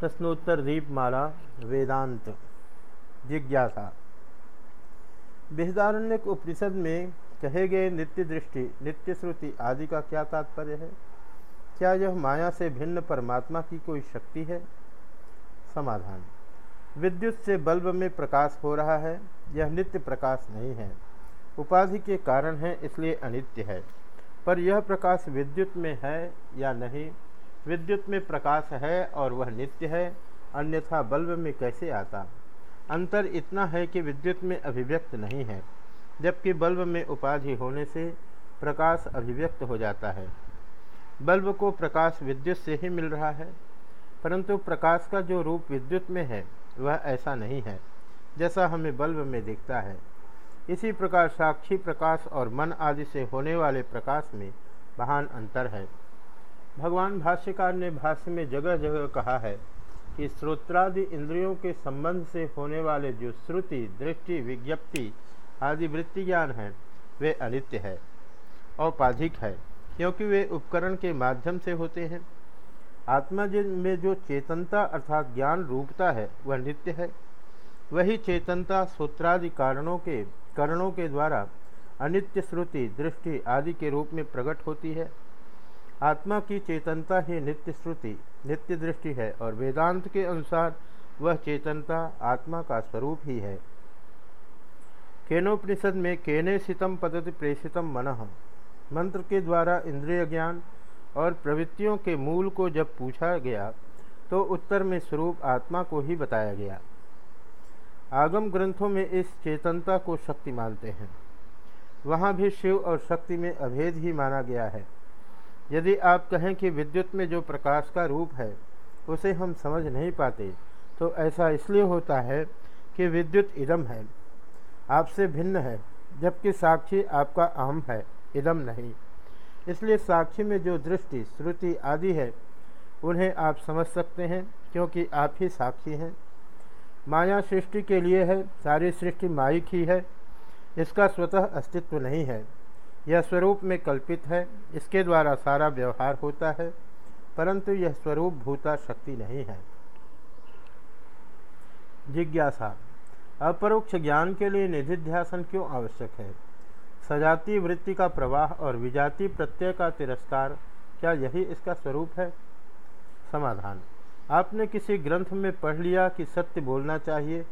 प्रश्नोत्तर दीपमाला, वेदांत, जिज्ञासा। बृहदारण्यक उपनिषद में कहे गए नित्य दृष्टि नित्य श्रुति आदि का क्या तात्पर्य है? क्या यह माया से भिन्न परमात्मा की कोई शक्ति है? समाधान। विद्युत से बल्ब में प्रकाश हो रहा है, यह नित्य प्रकाश नहीं है। उपाधि के कारण है, इसलिए अनित्य है। पर यह प्रकाश विद्युत में है या नहीं विद्युत में प्रकाश है और वह नित्य है, अन्यथा बल्ब में कैसे आता? अंतर इतना है कि विद्युत में अभिव्यक्त नहीं है, जबकि बल्ब में उपाधि होने से प्रकाश अभिव्यक्त हो जाता है। बल्ब को प्रकाश विद्युत से ही मिल रहा है, परंतु प्रकाश का जो रूप विद्युत में है, वह ऐसा नहीं है, जैसा हमें बल्ब में दिखता है। इसी प्रकार साक्षी प्रकाश और मन आदि से होने वाले प्रकाश में महान अंतर है। भगवान भाष्यकार ने भाष्य में जगह जगह कहा है कि श्रोत्रादि इंद्रियों के संबंध से होने वाले जो श्रुति, दृष्टि, विज्ञप्ति आदि वृत्ति ज्ञान हैं, वे अनित्य है, औपाधिक है, क्योंकि वे उपकरण के माध्यम से होते हैं। आत्मा में जो चेतनता अर्थात ज्ञान रूपता है, वह नित्य है। वही चेतनता सूत्रादि कारणों के, करणों के द्वारा अनित्य श्रुति, दृष्टि आदि के रूप में प्रकट होती है। आत्मा की चेतनता ही नित्य श्रुति, नित्य दृष्टि है और वेदांत के अनुसार वह चेतनता आत्मा का स्वरूप ही है। केनोपनिषद में केने सितम पद्धति प्रेषितम मन, मंत्र के द्वारा इंद्रिय ज्ञान और प्रवृत्तियों के मूल को जब पूछा गया तो उत्तर में स्वरूप आत्मा को ही बताया गया। आगम ग्रंथों में इस चेतनता को शक्ति मानते हैं। वहाँ भी शिव और शक्ति में अभेद ही माना गया है। यदि आप कहें कि विद्युत में जो प्रकाश का रूप है, उसे हम समझ नहीं पाते तो ऐसा इसलिए होता है कि विद्युत इदम है। आपसे भिन्न है, जबकि साक्षी आपका अहम है, इदम नहीं। इसलिए साक्षी में जो दृष्टि, श्रुति आदि है, उन्हें आप समझ सकते हैं, क्योंकि आप ही साक्षी हैं। माया सृष्टि के लिए है, सारी सृष्टि माइक ही है, इसका स्वतः अस्तित्व नहीं है। यह स्वरूप में कल्पित है, इसके द्वारा सारा व्यवहार होता है, परंतु यह स्वरूप भूता शक्ति नहीं है। जिज्ञासा, अपरोक्ष ज्ञान के लिए निधिध्यासन क्यों आवश्यक है? सजाती वृत्ति का प्रवाह और विजाति प्रत्यय का तिरस्कार, क्या यही इसका स्वरूप है? समाधान, आपने किसी ग्रंथ में पढ़ लिया कि सत्य बोलना चाहिए?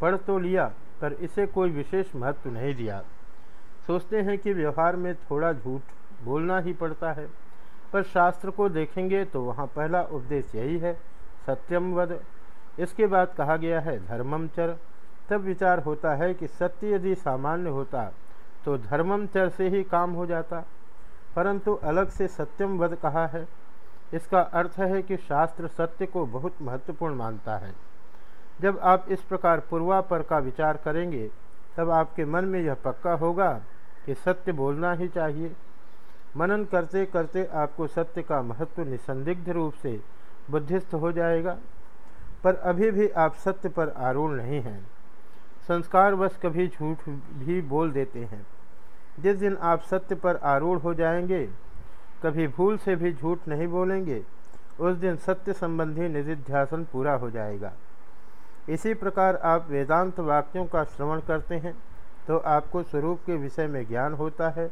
पढ़ तो लिया, पर इसे कोई विशेष महत्व नहीं दिया। सोचते हैं कि व्यवहार में थोड़ा झूठ बोलना ही पड़ता है, पर शास्त्र को देखेंगे तो वहाँ पहला उपदेश यही है, सत्यम वद। इसके बाद कहा गया है, धर्मम चर। तब विचार होता है कि सत्य यदि सामान्य होता तो धर्मम चर से ही काम हो जाता। परंतु अलग से सत्यम वध कहा है, इसका अर्थ है कि शास्त्र सत्य को बहुत महत्वपूर्ण मानता है। जब आप इस प्रकार पूर्वापर का विचार करेंगे, तब आपके मन में यह पक्का होगा कि सत्य बोलना ही चाहिए। मनन करते करते आपको सत्य का महत्व निसंदिग्ध रूप से बुद्धिस्त हो जाएगा। पर अभी भी आप सत्य पर आरूढ़ नहीं हैं। संस्कारवश कभी झूठ भी बोल देते हैं। जिस दिन आप सत्य पर आरूढ़ हो जाएँगे, कभी भूल से भी झूठ नहीं बोलेंगे, उस दिन सत्य संबंधी निधिध्यासन पूरा हो जाएगा। इसी प्रकार आप वेदांत वाक्यों का श्रवण करते हैं। तो आपको स्वरूप के विषय में ज्ञान होता है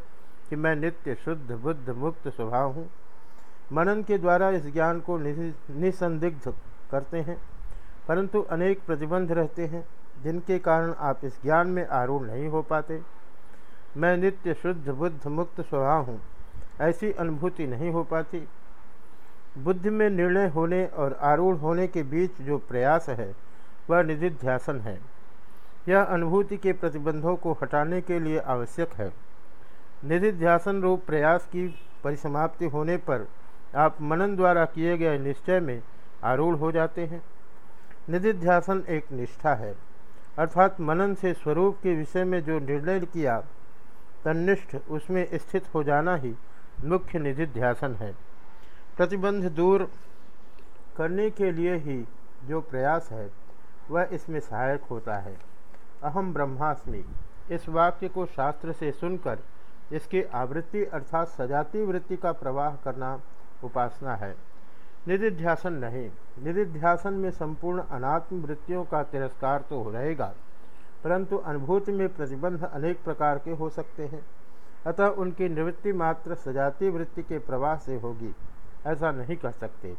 कि मैं नित्य शुद्ध, बुद्ध मुक्त स्वभाव हूँ। मनन के द्वारा इस ज्ञान को निसंदिग्ध करते हैं, परंतु अनेक प्रतिबंध रहते हैं, जिनके कारण आप इस ज्ञान में आरूढ़ नहीं हो पाते। मैं नित्य शुद्ध, बुद्ध मुक्त स्वभाव हूँ, ऐसी अनुभूति नहीं हो पाती। बुद्धि में निर्णय होने और आरूढ़ होने के बीच जो प्रयास है, वह निधिध्यासन है। यह अनुभूति के प्रतिबंधों को हटाने के लिए आवश्यक है। निधिध्यासन रूप प्रयास की परिसमाप्ति होने पर आप मनन द्वारा किए गए निश्चय में आरूढ़ हो जाते हैं। निधिध्यासन एक निष्ठा है, अर्थात मनन से स्वरूप के विषय में जो निर्णय किया, तन्निष्ठ उसमें स्थित हो जाना ही मुख्य निधिध्यासन है। प्रतिबंध दूर करने के लिए ही जो प्रयास है, वह इसमें सहायक होता है। अहम ब्रह्मास्मि। इस वाक्य को शास्त्र से सुनकर, इसकी आवृत्ति अर्थात सजाती वृत्ति का प्रवाह करना उपासना है। निधिध्यासन नहीं। निधिध्यासन में संपूर्ण अनात्म वृत्तियों का तिरस्कार तो रहेगा, परंतु अनुभूति में प्रतिबंध अनेक प्रकार के हो सकते हैं। अतः उनकी निवृत्ति मात्र सजातीय वृत्ति के प्रवाह से होगी, ऐसा नहीं कर सकते।